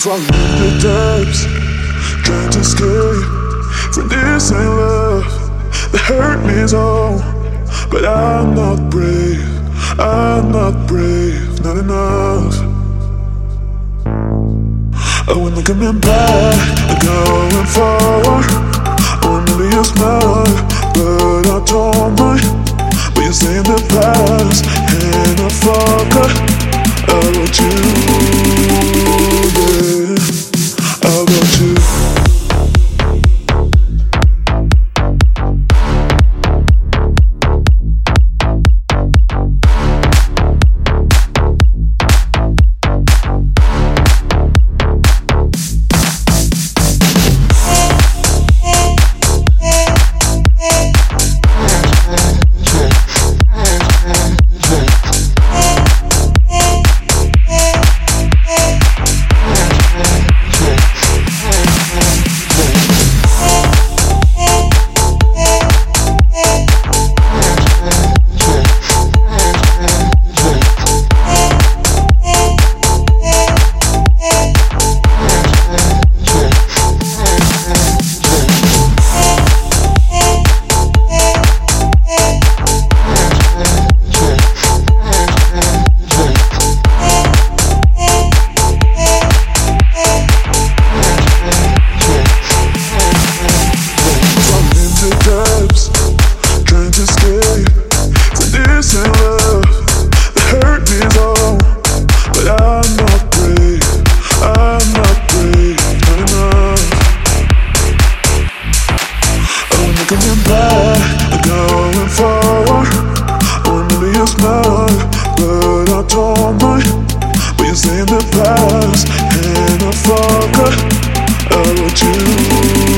Falling in the depths, trying to escape from this ain't love. The hurt me so, but I'm not brave. I'm not brave, not enough. I wasn't coming back, I'm going wanna be a smile, but I'm going smile, but I don't mind. But saying the past, and I forgot about you.